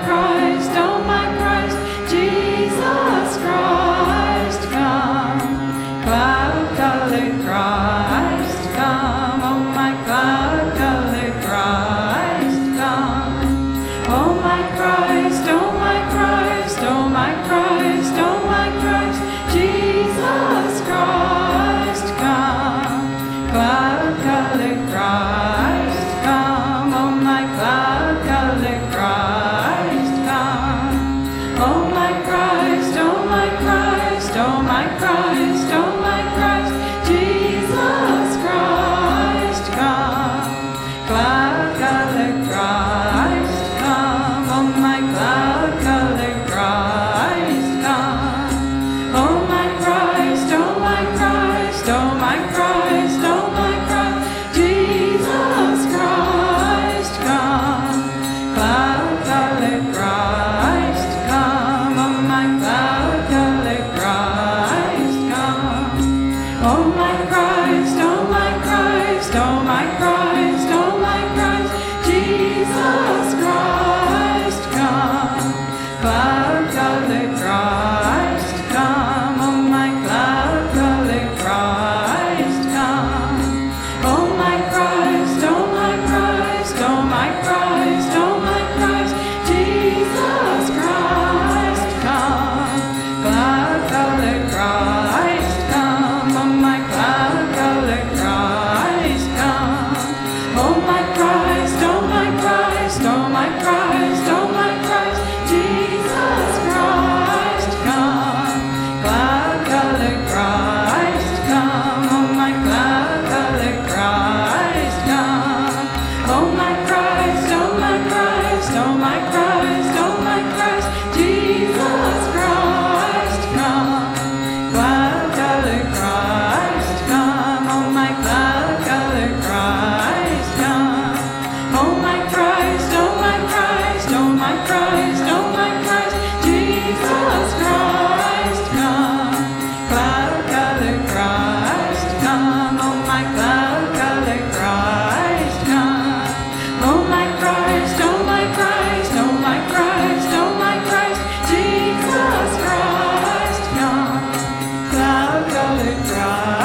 cross. Hallelujah. Jesus Christ come. By cry.